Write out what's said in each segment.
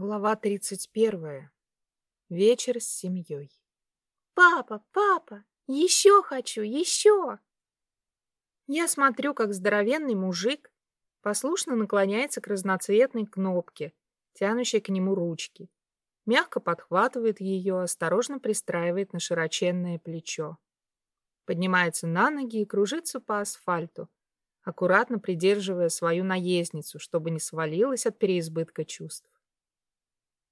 Глава 31. Вечер с семьей. «Папа, папа, еще хочу, еще!» Я смотрю, как здоровенный мужик послушно наклоняется к разноцветной кнопке, тянущей к нему ручки, мягко подхватывает ее, осторожно пристраивает на широченное плечо. Поднимается на ноги и кружится по асфальту, аккуратно придерживая свою наездницу, чтобы не свалилась от переизбытка чувств.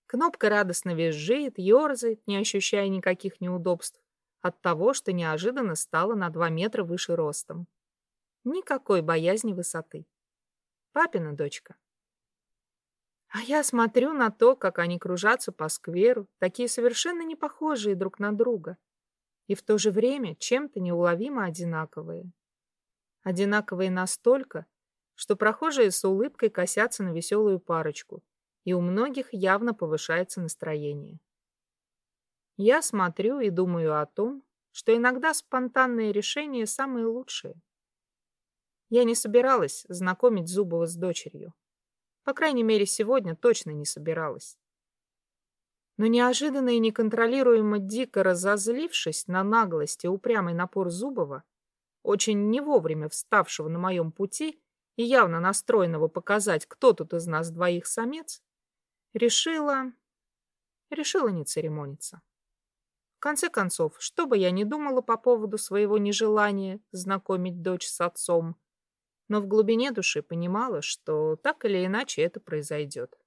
Кнопка радостно визжит, ерзает, не ощущая никаких неудобств от того, что неожиданно стала на два метра выше ростом. Никакой боязни высоты. Папина дочка. А я смотрю на то, как они кружатся по скверу, такие совершенно не похожие друг на друга, и в то же время чем-то неуловимо одинаковые. Одинаковые настолько, что прохожие с улыбкой косятся на веселую парочку — и у многих явно повышается настроение. Я смотрю и думаю о том, что иногда спонтанные решения самые лучшие. Я не собиралась знакомить Зубова с дочерью. По крайней мере, сегодня точно не собиралась. Но неожиданно и неконтролируемо дико разозлившись на наглость и упрямый напор Зубова, очень не вовремя вставшего на моем пути и явно настроенного показать, кто тут из нас двоих самец, Решила... Решила не церемониться. В конце концов, что бы я ни думала по поводу своего нежелания знакомить дочь с отцом, но в глубине души понимала, что так или иначе это произойдет.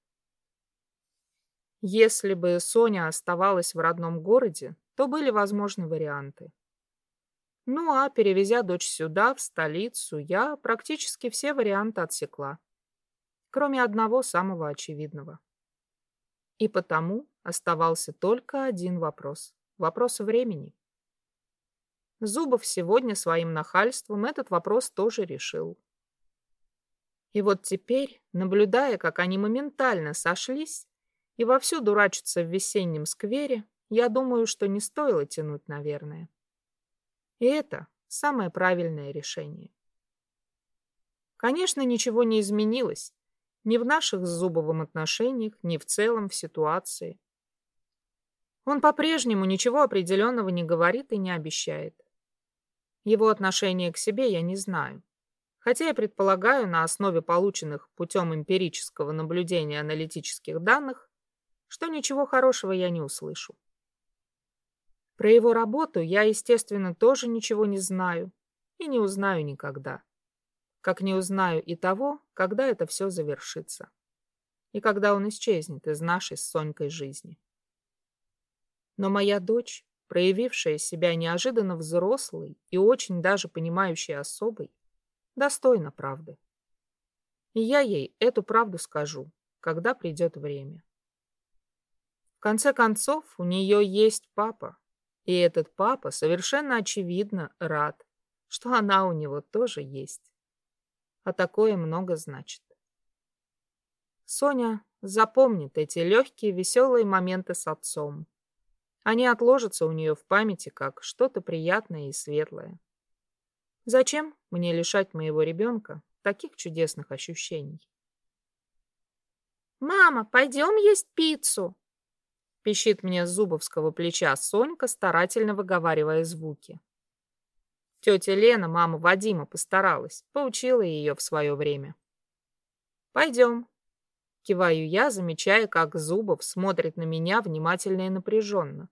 Если бы Соня оставалась в родном городе, то были возможны варианты. Ну а перевезя дочь сюда, в столицу, я практически все варианты отсекла. Кроме одного самого очевидного. И потому оставался только один вопрос. Вопрос времени. Зубов сегодня своим нахальством этот вопрос тоже решил. И вот теперь, наблюдая, как они моментально сошлись и вовсю дурачатся в весеннем сквере, я думаю, что не стоило тянуть, наверное. И это самое правильное решение. Конечно, ничего не изменилось. Ни в наших с Зубовым отношениях, ни в целом в ситуации. Он по-прежнему ничего определенного не говорит и не обещает. Его отношение к себе я не знаю. Хотя я предполагаю на основе полученных путем эмпирического наблюдения аналитических данных, что ничего хорошего я не услышу. Про его работу я, естественно, тоже ничего не знаю и не узнаю никогда как не узнаю и того, когда это все завершится. И когда он исчезнет из нашей с Сонькой жизни. Но моя дочь, проявившая себя неожиданно взрослой и очень даже понимающей особой, достойна правды. И я ей эту правду скажу, когда придет время. В конце концов, у нее есть папа, и этот папа совершенно очевидно рад, что она у него тоже есть а такое много значит. Соня запомнит эти легкие, веселые моменты с отцом. Они отложатся у нее в памяти как что-то приятное и светлое. Зачем мне лишать моего ребенка таких чудесных ощущений? «Мама, пойдем есть пиццу!» Пищит мне с зубовского плеча Сонька, старательно выговаривая звуки. Тетя Лена, мама Вадима, постаралась, поучила ее в свое время. «Пойдем», — киваю я, замечая, как Зубов смотрит на меня внимательно и напряженно,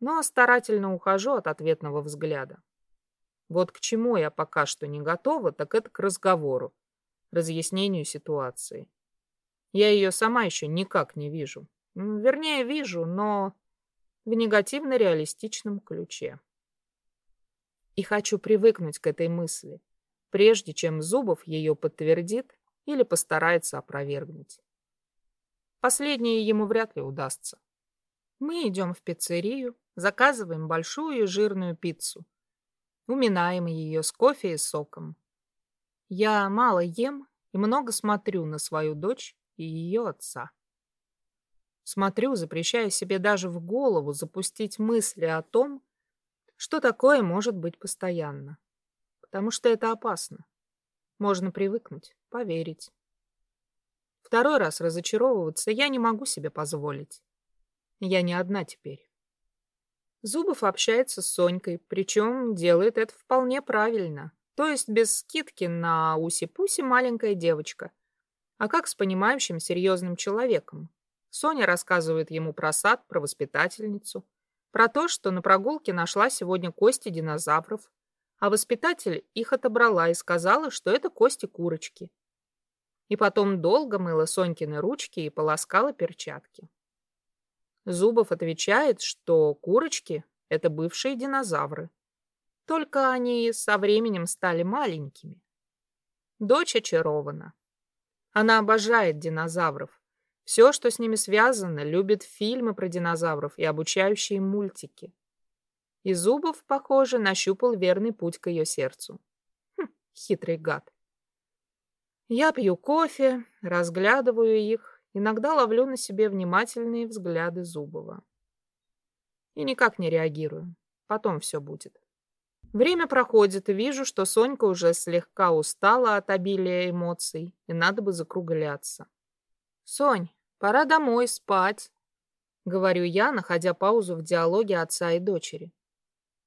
но старательно ухожу от ответного взгляда. Вот к чему я пока что не готова, так это к разговору, разъяснению ситуации. Я ее сама еще никак не вижу. Вернее, вижу, но в негативно-реалистичном ключе и хочу привыкнуть к этой мысли, прежде чем Зубов ее подтвердит или постарается опровергнуть. Последнее ему вряд ли удастся. Мы идем в пиццерию, заказываем большую жирную пиццу, уминаем ее с кофе и соком. Я мало ем и много смотрю на свою дочь и ее отца. Смотрю, запрещая себе даже в голову запустить мысли о том, что такое может быть постоянно. Потому что это опасно. Можно привыкнуть, поверить. Второй раз разочаровываться я не могу себе позволить. Я не одна теперь. Зубов общается с Сонькой, причем делает это вполне правильно. То есть без скидки на уси-пуси маленькая девочка, а как с понимающим серьезным человеком. Соня рассказывает ему про сад, про воспитательницу, про то, что на прогулке нашла сегодня кости динозавров, а воспитатель их отобрала и сказала, что это кости курочки и потом долго мыла Сонькины ручки и полоскала перчатки. Зубов отвечает, что курочки — это бывшие динозавры. Только они со временем стали маленькими. Дочь очарована. Она обожает динозавров. Все, что с ними связано, любит фильмы про динозавров и обучающие мультики. И Зубов, похоже, нащупал верный путь к ее сердцу. Хм, хитрый гад. Я пью кофе, разглядываю их, иногда ловлю на себе внимательные взгляды Зубова. И никак не реагирую. Потом все будет. Время проходит, и вижу, что Сонька уже слегка устала от обилия эмоций, и надо бы закругляться. «Сонь, пора домой спать», — говорю я, находя паузу в диалоге отца и дочери.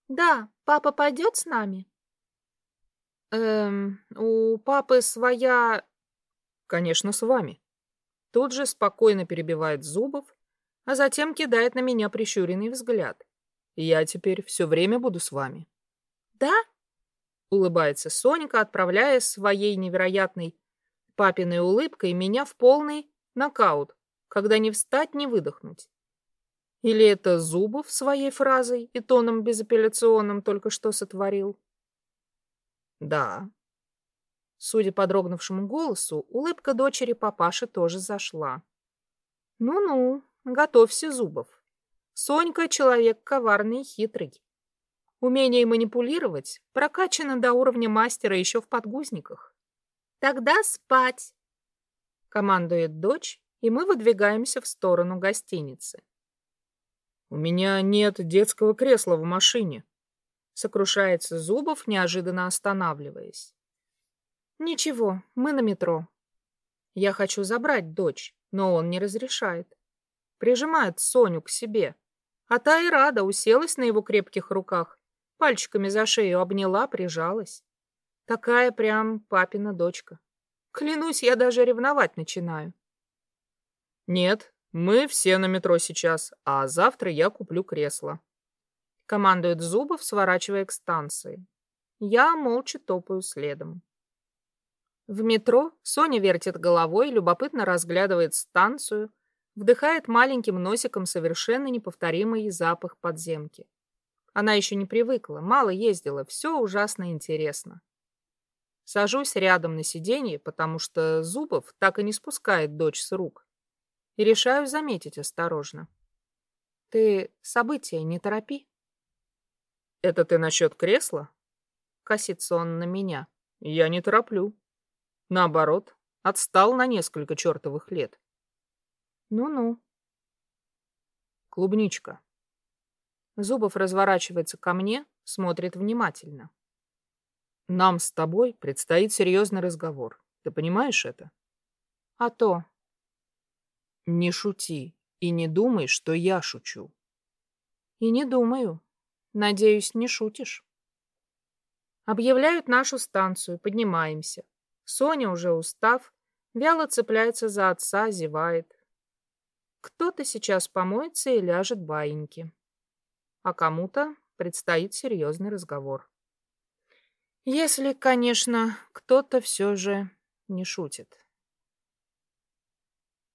«Да, папа пойдет с нами?» Эм, у папы своя... Конечно, с вами. Тут же спокойно перебивает Зубов, а затем кидает на меня прищуренный взгляд. Я теперь все время буду с вами. Да? Улыбается Сонька, отправляя своей невероятной папиной улыбкой меня в полный нокаут, когда не встать, не выдохнуть. Или это Зубов своей фразой и тоном безапелляционным только что сотворил? Да. Судя по дрогнувшему голосу, улыбка дочери папаши тоже зашла. Ну-ну, готовься, Зубов. Сонька — человек коварный и хитрый. Умение манипулировать прокачано до уровня мастера еще в подгузниках. Тогда спать, командует дочь, и мы выдвигаемся в сторону гостиницы. У меня нет детского кресла в машине, Сокрушается Зубов, неожиданно останавливаясь. Ничего, мы на метро. Я хочу забрать дочь, но он не разрешает. Прижимает Соню к себе. А та и рада уселась на его крепких руках, пальчиками за шею обняла, прижалась. Такая прям папина дочка. Клянусь, я даже ревновать начинаю. Нет, мы все на метро сейчас, а завтра я куплю кресло. Командует Зубов, сворачивая к станции. Я молча топаю следом. В метро Соня вертит головой, любопытно разглядывает станцию, вдыхает маленьким носиком совершенно неповторимый запах подземки. Она еще не привыкла, мало ездила, все ужасно интересно. Сажусь рядом на сиденье, потому что Зубов так и не спускает дочь с рук. И решаю заметить осторожно. Ты события не торопи. «Это ты насчет кресла?» Косится он на меня. «Я не тороплю. Наоборот, отстал на несколько чертовых лет». «Ну-ну». «Клубничка». Зубов разворачивается ко мне, смотрит внимательно. «Нам с тобой предстоит серьезный разговор. Ты понимаешь это?» «А то». «Не шути и не думай, что я шучу». «И не думаю», Надеюсь, не шутишь. Объявляют нашу станцию, поднимаемся. Соня, уже устав, вяло цепляется за отца, зевает. Кто-то сейчас помоется и ляжет баиньки. А кому-то предстоит серьезный разговор. Если, конечно, кто-то все же не шутит.